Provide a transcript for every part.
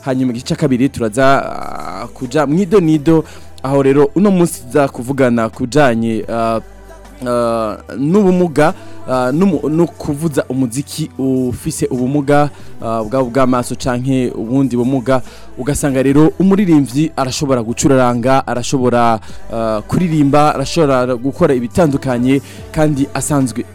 hanyuma igice cya kabiri turaza kujya mu idonido aho rero uno munsi tuza kuvugana ku bijyanye Eh, n'ubumuga eh, no kuvuza umuziki ufise ubumuga eh, bwa ubw'amaso cyangwa ubundi bumuga ugasanga rero umuririmbyi arashobora gucuraranga arashobora kuririmba arashobora gukora ibitandukanye kandi asanzwe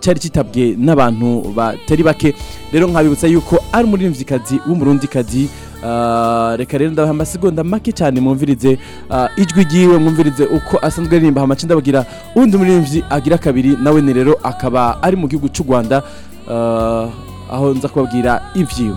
cyari kitabwe n'abantu batari bake rero nkabibutsa yuko ari umuririmbyikazi w'umurundikazi Eh, reka rero ndabaha amasegonda make cyane mwumvirize eh, ijwi ry'iwe mwumvirize uko asanzwe aririmba hamaca ndababwira undi muririmbyi agira kabiri nawe ni rero akaba ari mu gihugu cy'u rwanda eh, aho nza kubabwira ibyiwe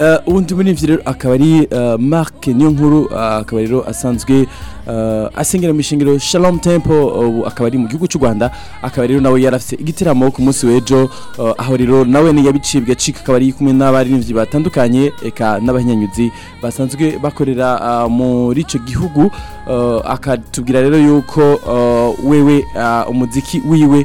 Eh, uwundi muririmbyi rero akaba ari eh, marc niyonkuru eh, akaba rero asanzwe asengera mishingiro shalom tempo akaba ari mu gihugu cy'u rwanda akaba rero nawe yarafite igiteramo ku munsi w'ejo aho rero nawe yabicibwe acika akaba ari kumwe n'abaririmbyi batandukanye eka n'abahinyanyuzi basanzwe bakorera muri icyo gihugu akatubwira rero yuko wewe umuziki wiwe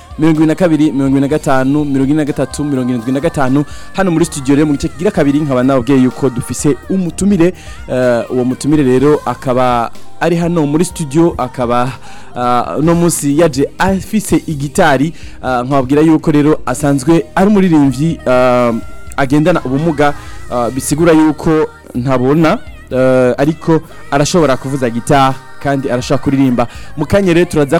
mirongo irindwi na kabiri mirongo irindwi na gatanu mirongo irindwi na gatatu mirongo irindwi na gatanu hano muri studio rero mu gice kigira kabiri nkaba nababwiye yuko dufise umutumire uwo mutumire rero akaba ari hano muri studio akaba uno munsi yaje afise igitari nkababwira yuko rero asanzwe ari umuririmbyi agendana ubumuga uh, bisigura yuko ntabona uh, ariko arashobora kuvuza gitaha kandi arashobora kuririmba mu kanya rero turaza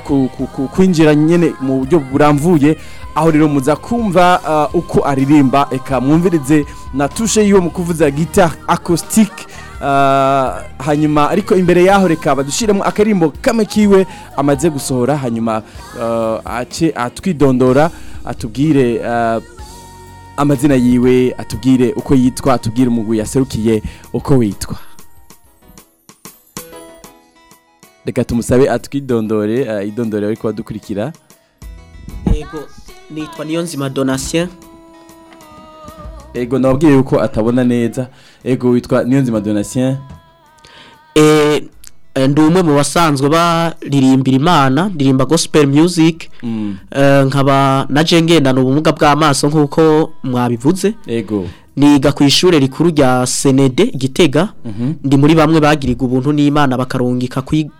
kwinjira nyine mu buryo buramvuye aho rero muza kumva uh, uko aririmba eka mwumvirize na yiwe mu kuvuza gita akositike hanyuma ariko imbere yaho reka badushyiremo akarimbo kamwe kiwe amaze gusohora hanyuma atwidondora atubwire amazina yiwe atubwire uko yitwa atubwire umugwi yaserukiye uko witwa reka tumusabe atwidondore eh, idondore bari kubadukurikira yego nitwa niyo nzima donatien ego nababwiye yuko atabona neza ego witwa niyo nzima donatien eh, Eh, ndi umwe mu basanzwe baririmbira imana ndirimba gospel music mm. eh, nkaba na jengendana ubumuga bw'amaso nk'uko mwabivuze yego niga ku ishuri rikuru rya senede Gitega mhm. ndi muri bamwe bagiriga ubuntu n'imana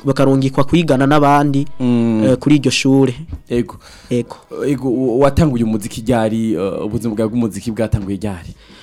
bakarungikwa kwigana n'abandi mm. eh, kuri iryo shuri yego watanguye umuziki ryari ubuzima bwawe bw'umuziki bwatanguye ryari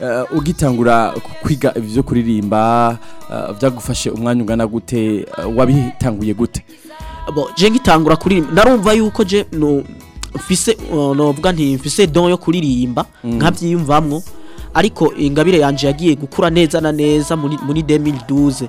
Eh, ugitangura kwiga ibyo kuririmba eh, byagufashe umwanya ungana gute eh, wabitanguye gute je ngitangura kuririmba ndarumva yuko je mfise novuga nti mfise don yo kuririmba mm. nkabyiyumvamwo ariko ingabire yanje yagiye gukura neza na neza muri 2012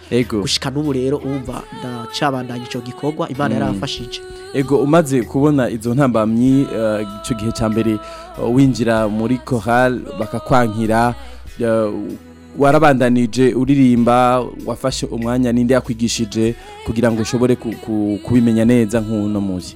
gushika n'ubu rero urumva ndacabandanya icyo gikorwa imana mm. yarafashije ego umaze kubona izo ntambamyi eh, icyo gihe cya mbere eh, winjira muri korali bakakwankira eh, warabandanije uririmba wafashe umwanya n'indi yakwigishije kugira ngo ushobore kubimenya neza nk'uno muzi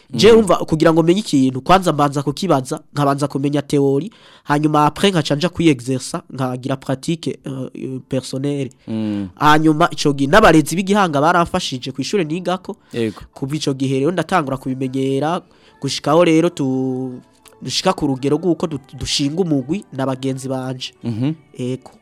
umva kugira ngo menye ikintu kwanza mbanza kukibanza nkabanza kumenya teori hanyuma apre nkaca nja nkagira pratique euh, euh, personnelle mm. hanyuma icyo gihe n'abarezi b'igihanga baramfashije ku ishuri nigako kuva icyo gihe rero ndatangura kubimenyera gushikaho rero tu dushika ku rugero rw'uko dushinga umugwi na bagenzi banje yego mhm.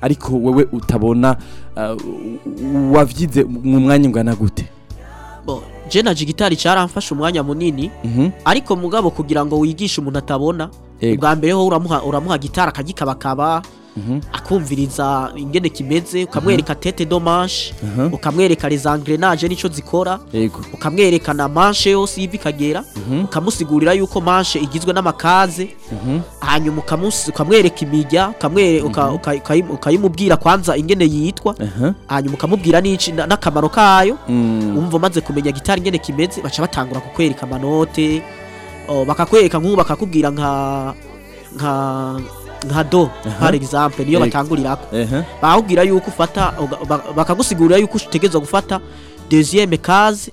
ariko wowe utabona uh, wabyize mu mwanya ungana gute jenaje gitari cyaramfashe umwanya munini mhm. ariko mugabo kugira ngo wigishe umuntu atabona ubwa mbere ho uramuha gitari akagikabakaba Mhm. akumviriza ingene kimeze ukamwereka mhm. tete domaje mhm. ukamwereka rezangrenage n'icyo zikora ukamwereka na manche yose ivi ikagera ukamusigurira yuko manche igizwe n'amakaze hanyuma ukamwereka imirya ukayimubwira kwanza ingene yitwa hanyuma ukamubwira n'akamaro kayo wumva mm. umaze kumenya gitari ingene kimeze baca batangura kukwereka amanote oh, bakakwereka nk'ubu bakakubwira nka nka nka do par exemple niyo eh. batangurirako bakubwira yuko ufata bakagusigurira yuko utegereza gufata deuxième case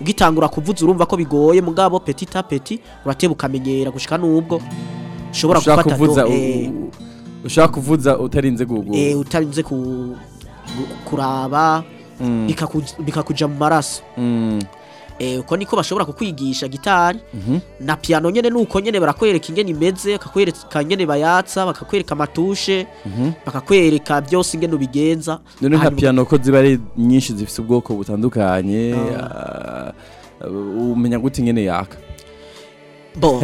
ugitangura kuvuza urumva ko bigoye mugabo petit a petit urateba ukamenyera gushyika n'ubwo ushobora gufata eh, ushaka kuvuza utarinze guhugura eh, utarinze kuraba mm. bikakujya mu maraso mm. Eh, uko niko bashobora kukwigisha gitari mhm. na piano nyene nuko nyene barakwereka ingene imeze bakakwereka nyene bayatsa bakakwereka amatushe mhm. bakakwereka byose ingene ubigenza none nka piano ko ziba ari nyinshi zifite ubwoko butandukanye ah. Ah, umenya gute ingene yaka bo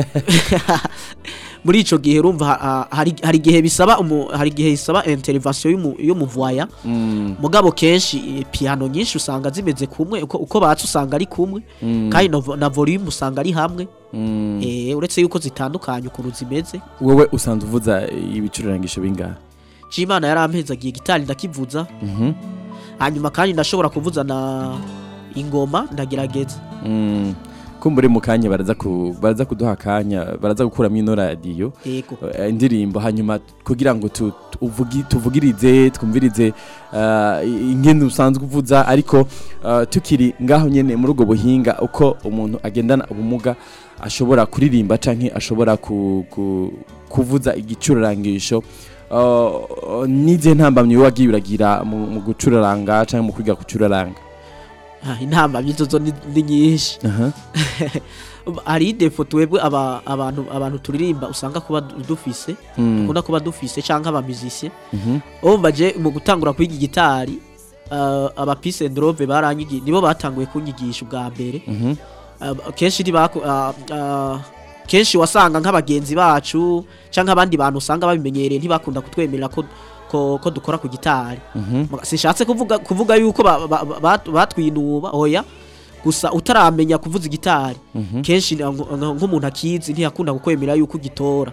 muri ico gihe urumva hari gihe bisaba hari gihe bisaba intervention y'umuvwaya mm. mugabo kenshi eh, piano nyinshi usanga zimeze kumwe uko batse usanga ari kumwe mm. kandi na volume usanga ari hamwe mm. eh, uretse yuko zitandukanye ukuntu zimeze wowe usanzwe uvuza eh, ibicurarangisho bingahe Cimana yarampezagiye gitari ndakivuza mhm. hanyuma kandi ndashobora kuvuza na ingoma ndagerageza kumbure mu kanya baraza ku baraza kuduha akanya baraza gukuramo ino radiyo eh, indirimbo hanyuma kugira ngo tuvugirize twumvirize eh, ingendo usanzwe uvuza ariko eh, tukiri ngaho nyine muri ubwo buhinga uko umuntu agendana ubumuga ashobora kuririmba cyangwa ashobora kuvuza igicurarangisho n'igihe ntambamye wagiye uragira mu gucuraranga cyangwa mu kwiga gucuraranga Ah, intamba by'inzozo ni nyinshi hari idepo aba abantu abantu turirimba usanga kuba dufise hmm. ukunda kuba dufise cyangwa abamizisiye mhm. ubu baje mu gutangura kwiga gitari uh, abapisi endobe barangiye nibo batanguye kunyigisha ubwa mbere mhm. uh, uh, kenshi wasanga nk'abagenzi bacu cyangwa abandi bantu usanga babimenyereye ntibakunda kutwemerera ko ko dukora ku gitari mhm. sishatse kuvuga kuvuga yuko batwinuba oya gusa utaramenya kuvuza igitari mhm. kenshi nk'umuntu akizi ntiyakunda kukwemera yuko ugitora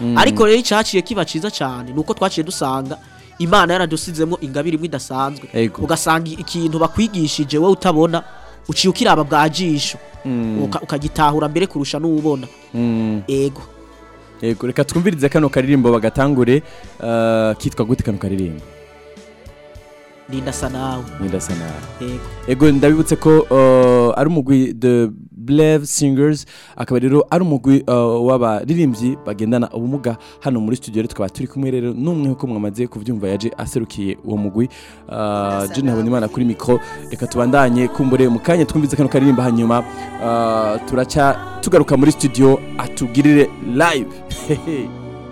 mm. ariko rero icyaciye kiba cyiza cyane ni uko twaciye dusanga imana yaradusizemo ingabire imwe idasanzwe ugasanga ikintu bakwigishije wowe utabona uciye ukiraba bwa jisho mm. ukagitahura mbere kurusha n'ubona yego reka twumvirize kano karirimbo bagatangure uh, kitwa gute kano karirimbo ndindasa nawe ndindasa nawe yego ndabibutse ko uh, ari umugwi de breve singers akaba rero ari umugwi uh, w'abaririmbyi bagendana ubumuga hano muri studio rero tukaba turi kumwe rero n'umwe uko mwamaze kubyumva yaje aserukiye uwo mugwi uh, jene habona imana kuri mikoro reka tubandanye kumbure mu kanya twumvise kano karirimba hanyuma turaca tugaruka muri studio atugirire live hehe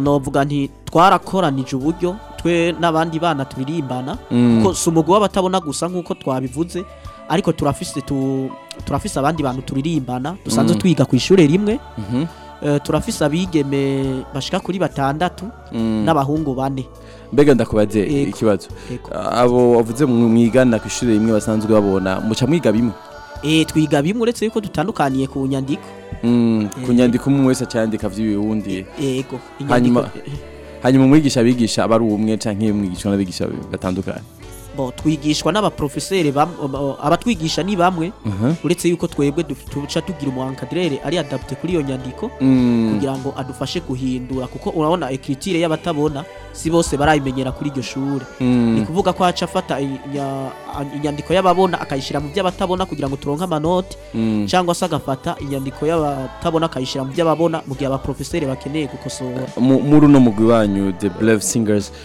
novuga nti twarakoranije uburyo twe n'abandi bana turirimbana mm. kuko si umugwi w'abatabona gusa nk'uko twabivuze ariko turafise turafise abandi bantu turirimbana dusanzwe mm. twiga ku ishuri rimwe mhm. eh, turafise abigeme bashika kuri batandatu mm. n'abahungu bane mbega ndakubaze ikibazo abo wavuze mwigana ku ishuri rimwe basanzwe babona muca mwiga bimwe eh, twiga bimwe uretse yuko dutandukaniye ku nyandiko mm, ku eh. nyandiko umwe wese acyandika by'ibiwundi hanyuma hanyuma umwigisha abigisha aba ari umwe cyangwa umwigisha n'abigisha batandukanye twigishwa n'abaprofeseri abatwigisha ni bamwe uretse yuko twebwe duca tugira umuwankadirere ari adapte kuri iyo nyandiko mm. kugira ngo adufashe guhindura kuko urabona ekritire y'abatabona si bose barayimenyera kuri iryo shuri hmm. ni kuvuga ko haca afata inyandiko y'ababona akayishyira mu by'abatabona kugira ngo turonke amanoti hmm. cyangwa se agafata inyandiko y'abatabona akayishyira mu by'ababona mu gihe abaporofeseri bakeneye gukosora muri uno mugwi wanyu the brave singers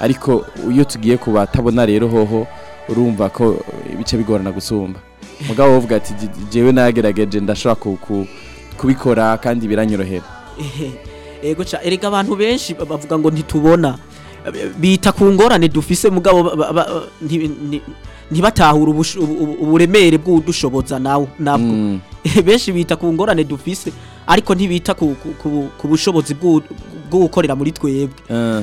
ariko iyo tugiye ku batabona rero hoho urumva ko ibice bigorana gusumba mugabo uvuga ati jyewe nagerageje ndashobora kubikora kandi biranyorohera erega abantu benshi bavuga ngo ntitubona bita ku ngorane dufise mugabo ntibatahure uburemere bw'udushoboza nawe nabwo mm. benshi bita ku ngorane dufise ariko ntibita ku bushobozi bwo gukorera muri twebwe eh.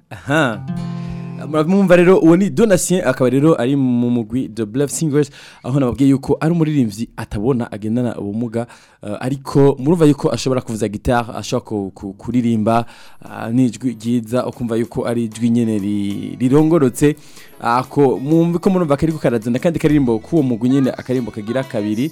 Huh. murabimwumva rero uwo ni donatien akaba rero ari mu mugwi the blef singers aho nababwiye yuko ari umuririmbyi atabona agendana ubumuga eh, ariko murumva yuko ashobora kuvuza gitari ashobora kuririmba eh, n'ijwi ryiza ukumva yuko ari ijwi nyine rirongorotse ako ah, mwumva ko murumva kari kukarazana kandi karirimbo k'uwo mugwi nyine akarimbo kagira kabiri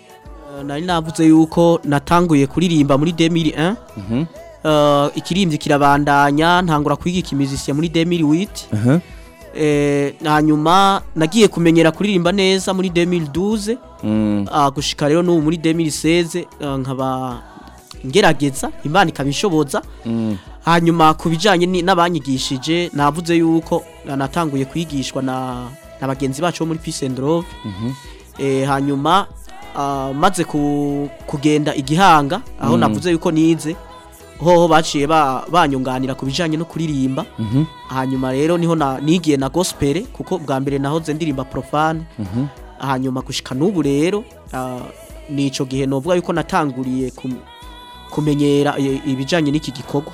ah, nari navuze yuko natanguye kuririmba muri demiri mhm. ah, ikirimbyi kirabandanya ntangura kwiga ikimizisiya muri demiri witi hanyuma eh, nagiye kumenyera kuririmba neza muri demiri duze mm. ah, gushika rero n'ubu muri demiri seze ah, nkaba ngerageza imana ikabishoboza mm. hanyuma ku bijyanye n'abanyigishije navuze yuko natanguye kwigishwa na bagenzi bacu bo muri pisendorove mhm. eh, hanyuma ah, maze kugenda igihanga aho mm. navuze yuko nize hoho baciye banyunganira ku bijyanye no kuririmba mhm. hanyuma rero niho nigiye na gospel kuko bwa mbere naho ndirimba profane mhm. hanyuma gushika n'ubu rero ah, nicyo gihe novuga yuko natanguriye kumenyera eh, ibijyanye n'iki gikorwa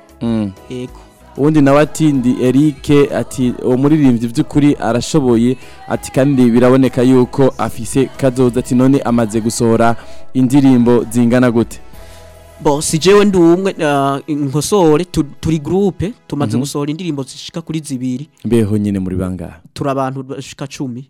mm. ego ubundi nawe ati ndi erike ati uwo muririmbyi by'ukuri arashoboye ati kandi biraboneka yuko afise kazoza ati none amaze gusohora indirimbo zingana gute bo si jewe ndi umwe eh, inkosore turi gurupe tumaze mhm. gusohora indirimbo zishika kuri zibiri mbeho nyine muri bangahe turi abantu bashika cumi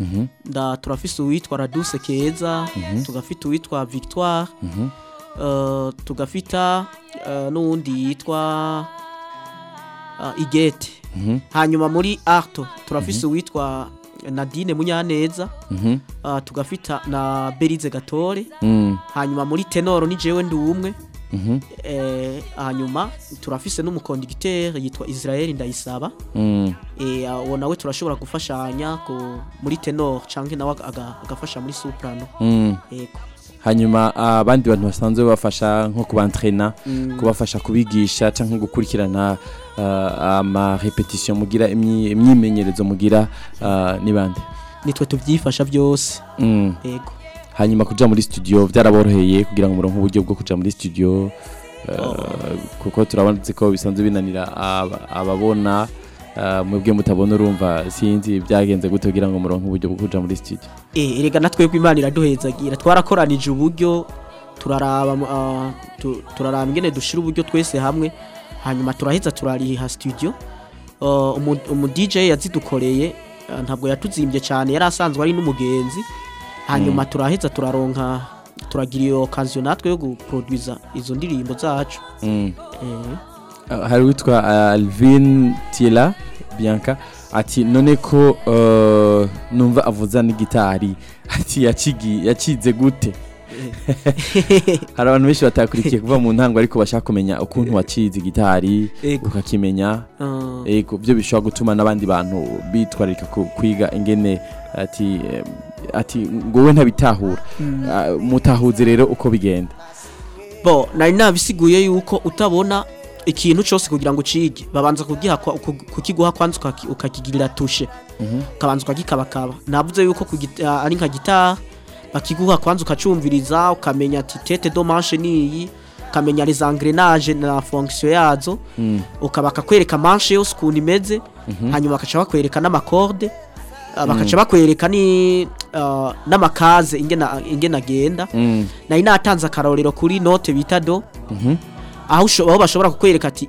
mhm. turafise uwitwa raduse keza mhm. tugafite uwitwa victoire mhm. eh, tugafita eh, n'uwundi yitwa igete hanyuma muri arto turafise uwitwa nadine munyaneza mhm. ah, tugafita na berize gatore mm. hanyuma muri tenoro ni jewe ndi umwe mhm. eh, hanyuma turafise n'umukondigitere yitwa israel ndayisaba mm. eh, ah, uwo nawe turashobora gufashanya muri tenoro cyangwa nawe agafasha muri soprano mm. hanyuma ah, abandi bantu basanzwe bafasha nko kubantrena kubafasha kubigisha cyangwa gukurikirana Eh, ama repetition mugira imyimenyerezo mugira eh, n'ibandi nitwe tubyifasha byose mm. yego hanyuma kuja muri studio byaraboroheye kugira ngo muronke uburyo bwo kujya muri studio eh, oh. kuko turabonetse ko bisanzwe binanira ababona mwebwe mutabona urumva sinzi byagenze gute kugira ngo muronke uburyo bwo kujya muri studio erega na twebwe imana iraduhezagira twarakoranije uburyo turaraba ah, ingene dushyira uburyo twese hamwe hanyuma turaheza turariha studio uh, umu DJ yazidukoreye uh, ntabwo yatuzimbye cyane yari asanzwe ari n'umugenzi hanyuma mm. turaheza turaronka turagira iyo kanziyo natwe yo guproduza izo ndirimbo zacu mm. eh. ah, hari uwitwa uh, alvin tira bianca ati none ko numva avuza n'igitari ati yakigiye yakize gute hari abantu benshi batakurikiye kuva mu ntango ariko bashaka kumenya ukuntu wacize gitari ukakimenya yego ah. byo bishobora gutuma n'abandi bantu bitwararika kwiga ingene ati eh, ati ngo we ntabitahura hmm. ah, mutahuze rero uko bigenda bo nari nabisiguye yuko utabona ikintu cyose kugira ngo ucige babanza kugiha kukiguha kwanza ukakigirira tushe ukabanza mhm. ukagikabakaba navuze yuko ah, ari nka gitari bakiguha kwanza ukacumviriza ukamenya ati tete domanche niyi ukamenya les na fonction yazo mm. ukaba bakakwereka manche yose ukuntu imeze mhm. hanyuma bakaca bakwereka n'amakorde uh, bakaca bakwereka ni uh, n'amakaze ingena ingena genda mm. natanze akarorero kuri note bita do -hmm. aho bashobora kukwereka ati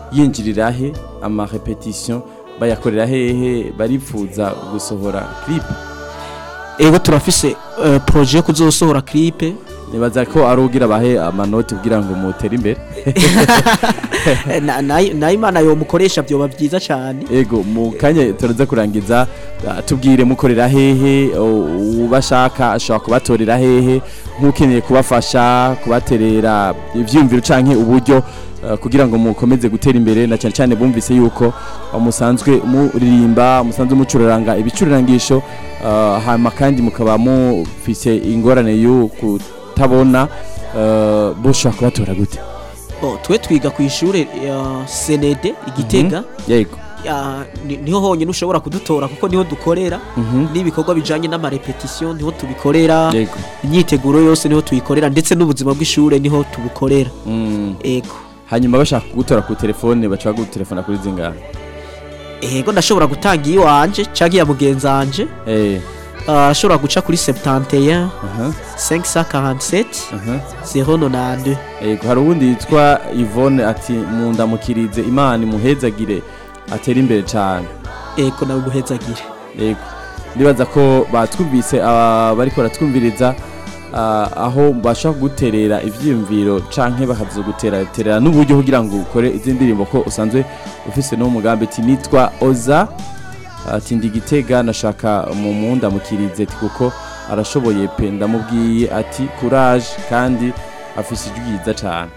yinjirirahe amarepetisiyo bayakorera hehe baripfuza gusohora kiripe ego turafise eh, poroje yo kuzosohora kiripe nibaza ko ari ugira bahe amanoti kugira ngo mutere imbere nayo imana yo mukoresha byoba byiza cyane ego mu kanya turaza kurangiza eh, tubwire mukorera hehe ubashaka ashobora kubatorera hehe nk'ukeneye kubafasha kubaterera ibyumviro cyangwa uburyo Eh, kugira ngo mukomeze gutera imbere na cyane cyane bumvise yuko eh, musanzwe muririmba musanzwe mucuraranga ibicurarangisho eh, hanyuma kandi mukaba mufise ingorane yo kutabona bushobora kubatora gute twe twiga ku ishuri senede igitega mhm. yego niho honyine ushobora kudutora kuko niho dukorera mhm. n'ibikorwa bijyanye n'amarepetisiyo niho tubikorera imyiteguro yose niho tuyikorera ndetse n'ubuzima bw'ishuri niho tubukorera yego mm. hanyuma bashaka kugutora ku telefone bashaka gutelefona kuri zingana yego ndashobora gutanga iyo wanje cyangwa iya mugenzi wanje eh. ashobora ah, guca kuri sebutanteya sengi sa kahanseti zeho nonande yego hari uwundi yitwa yvonne ati mundamukirize imana imuhezagire atera imbere cyane yego nawe umuhezagire yego ndibaza ko batwumvise abari ah, baratwumviriza Ah, aho mbasha guterera ibyiyumviro canke bakaza guteraterera n'uburyo kugira ngo ukore izi ndirimbo ko usanzwe ufise n'umugambi ati nitwa oza ati ndi gitega nashaka mu munda mukirize ati kuko arashoboye pe ndamubwiye ati courage kandi afise ibyiza cyane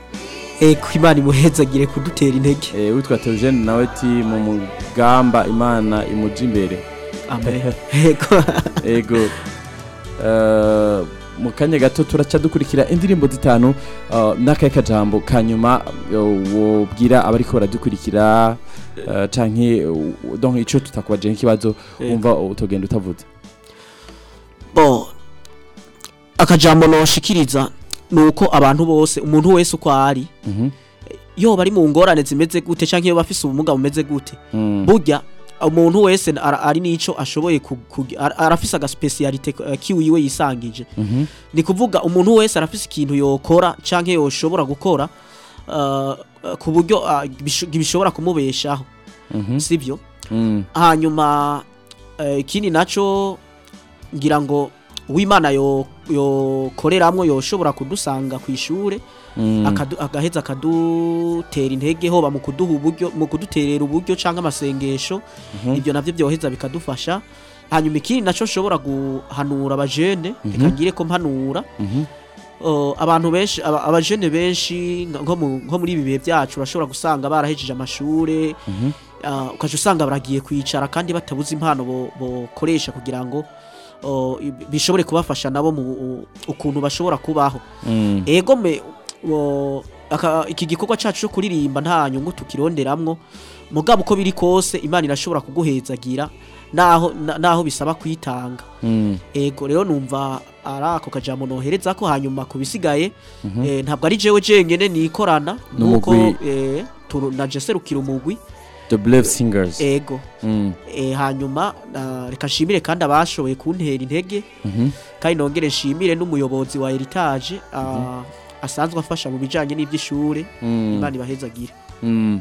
eko imana imuhezagire kudutera intege eh, witwa Theogene nawe ati mu mugamba imana imuja imbere ego ah, mu kanya gato turaca dukurikira indirimbo zitanu uh, n'akahe kajambo kanyuma wabwira abari ko baradukurikira uh, canke uh, donc icyo tutakubajeho ikibazo eh. wumva utogenda utavuze bo akajambo noshikiriza ni uko abantu bose umuntu wese uko ari mhm. yo bari mu ngorane zimeze gute cyangwa iyo bafise ubumuga bumeze gute mm. burya umuntu wese ari n'icyo ashoboye arafise agasipesiyarite eh, kiwiwe yisangije mhm. ni kuvuga umuntu wese arafise ikintu yokora cyangwa yoshobora gukora eh, ku buryo ah, bishobora kumubeshaho mhm. si byo mm. hanyuma eh, ikindi nacyo ngira ngo uwimana yo yokoreramo yoshobora kudusanga ku mm. agaheza akadutera intege hoba mu kuduha uburyo mu kuduterera uburyo cyangwa amasengesho mhm. ibyo nabyo byoheza bikadufasha hanyuma ikindi nacyo nshobora guhanura abajene reka mhm. ngire ko mpanura mhm. abantu benshi abajene benshi nko muri ibi bihe byacu urashobora gusanga barahejeje amashuri ukajya usanga baragiye kwicara kandi batabuze impano bokoresha kugira ngo bishobore kubafasha nabo mu ukuntu bashobora kubaho mm. ego iki gikorwa cyacu cyo kuririmba nta nyungu tukironderamo mugabo uko biri kose imana irashobora kuguhezagira naho bisaba kwitanga mm. ego rero numva ari ako kajambo nohereza ko hanyuma ku bisigaye mhm. eh, ntabwo ari jewe jengene nikorana nuko eh, naje serukira umugwi the brave singers ego mm. eh, hanyuma reka nshimire kandi abashoboye kuntera intege mhm. kandi nongere nshimire n'umuyobozi wa heritage mhm. ah, asanzwe afasha mu bijyanye n'iby'ishuri mm. imana ibahezagire mm.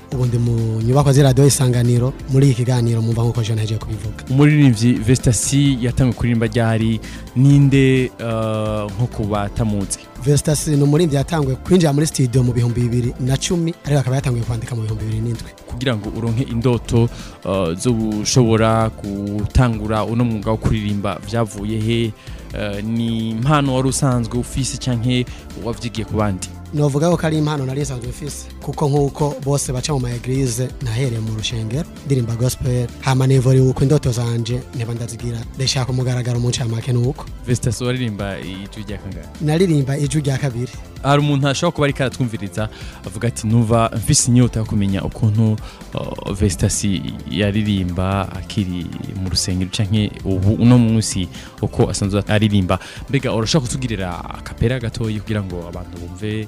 ubundi mu nyubako z'iradiyo isanganiro muri iki kiganiro mumva nk'uko jean agiye kubivuga umuririmbyi vesitasi yatangiye kuririmba ryari ninde uh, nko kubatamutse vesitasi ni umuririmbyi yatanguye kwinjira muri sitidiyo mu bihumbi bibiri na cumi ariko akaba yatanguye kwandika mu bihumbi bibiri n'indwi kugira ngo uronke indoto uh, zo gushobora gutangura uno mwuga wo kuririmba byavuye he uh, ni impano wari usanzwe ufise cyangwa wabyigiye ku bandi novuga ko ari impano nari isanzwe mfise kuko nk'uko bose baca mu maegirize nahereye mu rushengero ndirimba gospel hama nivuribuka indoto zanje niba ndazigira ndashaka umugaragaro mu ncamake nuko Vestas waririmba ijwi rya kangahe naririmba ijwi rya kabiri hari umuntu ashobora kuba ariko aratwumviriza avuga ati nuva mfise inyota yo kumenya ukuntu uh, Vestas yaririmba akiri mu rusengero canke ubu uno munsi uko asanzwe aririmba mbega urashaka kutugirira akapera gatoyi kugira ngo abantu bumve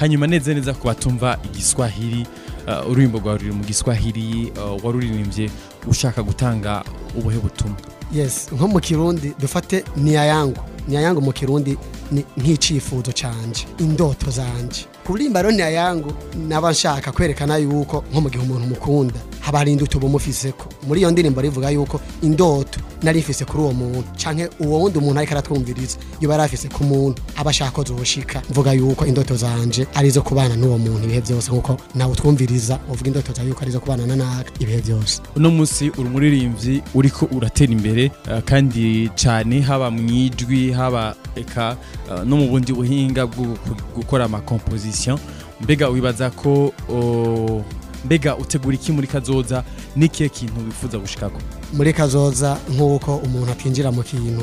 hanyuma neza neza ku batumva igiswahili uh, ururimi rwawe ruri mu giswahili uh, waruririmbye ushaka gutanga ubuhe butumwa yes nko mu kirundi dufate niya yangu niya yangu mu kirundi ni nk'icyifuzo cyanjye indoto zanjye kuburimba roni yangu naba nshaka kwerekana yuko nko mu gihe umuntu mukunda haba hari indoto bumufise ko muri iyo ndirimbo rivuga yuko indoto nari ifise kuri uwo muntu canke uwo wundi umuntu ariko aratwumviriza yoba yari afise ku muntu aba ashaka kuzoshika mvuga yuko indoto zanje arizo kubana n'uwo muntu ibihe byose nkuko nawe utwumviriza uvuga indoto zawe yuko arizo kubana na naga ibihe byose uno munsi uri umuririmbyi uriko uratera imbere eh, kandi cyane haba mu ijwi haba eka no mu bundi buhinga bwo gukora amakomposition mbega wibaza ko mbega utegura iki muri kazoza n'ikihe kintu wifuza gushikako muri kazoza nk'uko umuntu atinjira mu kintu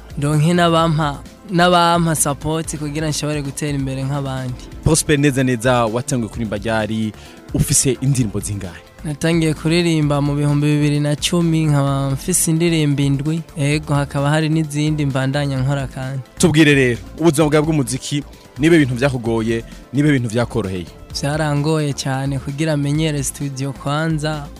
donke n'abampa n'abampa sapoti kugira nshobore gutera imbere nk'abandi Prosper neza neza watangiye kuririmba ryari ufise indirimbo zingahe natangiye kuririmba mu bihumbi bibiri na cumi nkaba mfise indirimbo indwi yego hakaba hari n'izindi mbandanya nkora kandi tubwire rero ubuzima bwawe bw'umuziki niba ibintu byakugoye niba ibintu byakoroheye byarangoye cyane kugira amenyere studio kwanza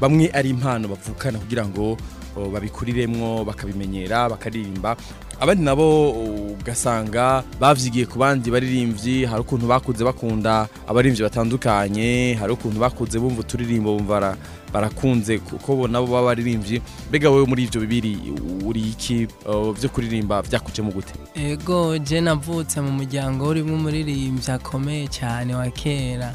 bamwe ari impano bavukana kugira ngo babikuriremwo bakabimenyera bakaririmba abandi nabo ugasanga bavyigiye ku bandi baririmvyi hari ukuntu bakuze bakunda abarimvyi batandukanye hari ukuntu bakuze bumva uturirimbo bumva barakunze kuko bo nabo baba baririmbyi mbega wowe muri ibyo bibiri uri iki uh, byo kuririmba byakujemo gute ego Jen navutse mu muryango urimo umuririmbyi akomeye cyane wa kera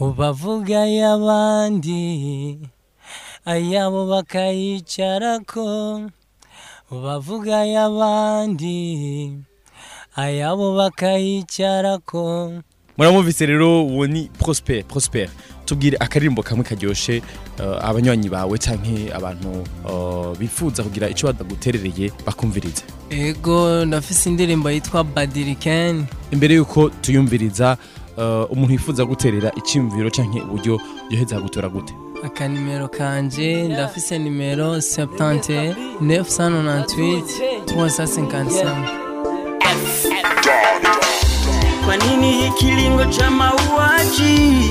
ubavuga ay'abandi ayabo bakayicara ko ubavuga ay'abandi ayabo bakayicara ko muramwumvise rero uwo ni Prosper Prosper tubwire akaririmbo kamwe karyoshye eh, abanywanyi bawe cyangwa abantu eh, bifuza kugira icyo badaguterereye bakumviriza ego ndafise indirimbo yitwa badirikeni imbere y'uko tuyumviriza eh, umuntu yifuza guterera icyiyumviro cyangwa uburyo yoheza gutora gute akanimero kanje ndafise nimero 70 998 355 Kwa nini hii kilingo cha mauaji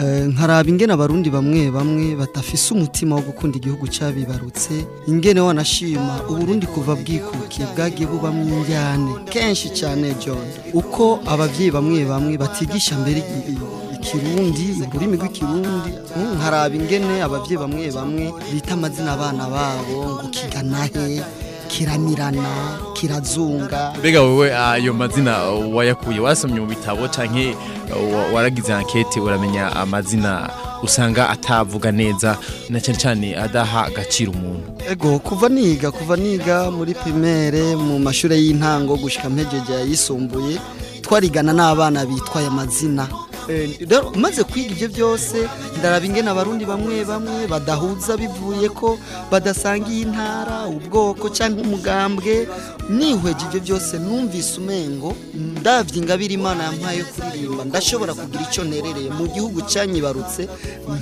eh, nkaraba ingene abarundi bamwe bamwe batafise umutima wo gukunda igihugu cyabibarutse ingene wanashima uburundi kuva bwikukiye bwagiye bubamo injyane kenshi cyane john uko ababyeyi bamwe bamwe batigisha mbere ikirundi ururimi rw'ikirundi hmm, nkaraba ingene ababyeyi bamwe bamwe bita amazina abana babo ngo kigana he kiramirana kirazunga mbega wowe ah, ayo mazina uh, wayakuye wasomye mu bitabo canke uh, waragize ankete uramenya amazina usanga atavuga neza na cyane cyane adaha agaciro umuntu ego kuva niga kuva niga muri pimere mu mashuri y'intango gushika mpejeje yisumbuye twarigana n'abana bitwaye amazina Eh, maze kwiga ibyo byose ndaraba ingena abarundi bamwe bamwe badahuza bivuye ko badasangiye intara ubwoko cyangwa umugambwe nihweje ibyo byose numvise umengo ndabye ingabire imana yampaye kuririmba ndashobora kugira icyo nerereye mu gihugu cyanyibarutse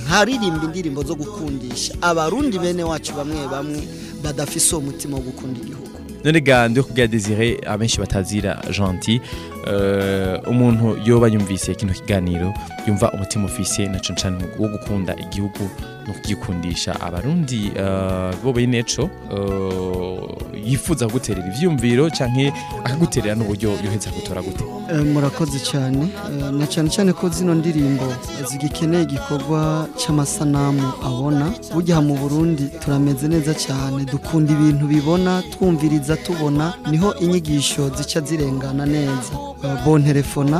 nkaririmba indirimbo zo gukundisha abarundi bene wacu bamwe bamwe badafise uwo mutima wo gukunda igihugu none ga ndi kubwira desire abenshi batazira gentil Eh, umuntu yoba yumvise kino kiganiro yumva umutima ufise na cyane wo gukunda igihugu no kugikundisha abarundi eh, bo bene co eh, yifuza guterera ibyumviro cyangwa akaguterera n'uburyo yoheza gutora gute murakoze cyane na cyane cyane ko zino ndirimbo zigikeneye igikorwa cy'amasanamu abona burya mu burundi turameze neza cyane dukunda ibintu bibona twumviriza tubona niho inyigisho zica zirengana neza bonterefona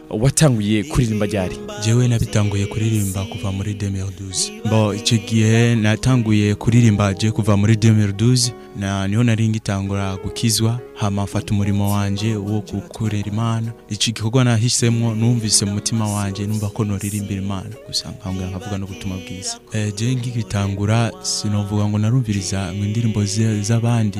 watanguye kuririmba ryari njyewe nabitanguye kuririmba kuva muri demeruduzi mbo icyo gihe natanguye kuririmba Jye kuva muri demeruduzi na niho nari ngitangura gukizwa hama mfata umurimo wanjye wo gukorera imana iki gikorwa nahisemo numvise mu mutima wanje numva ko noririmbira imana gusa nkangura nkavuga no gutuma bwiza eh je ngigitangura sinovuga ngo narumviriza mu ndirimbo z'abandi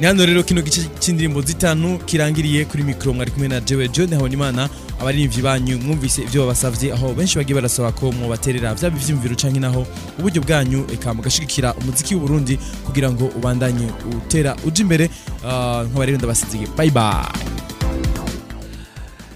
ni hano rero kino gice cy'indirimbo zitanu kirangiriye kuri mikoro mwari kumwe na jewe john habonimana abaririmbyi banyu mwumvise ibyo babasabye aho benshi bagiye barasaba ko mubaterera byaba ibyiyumviro canke naho uburyo bwanyu eka mugashigikira umuziki w'uburundi kugira ngo ubandanye utera uja imbere uh, nkaba rero bye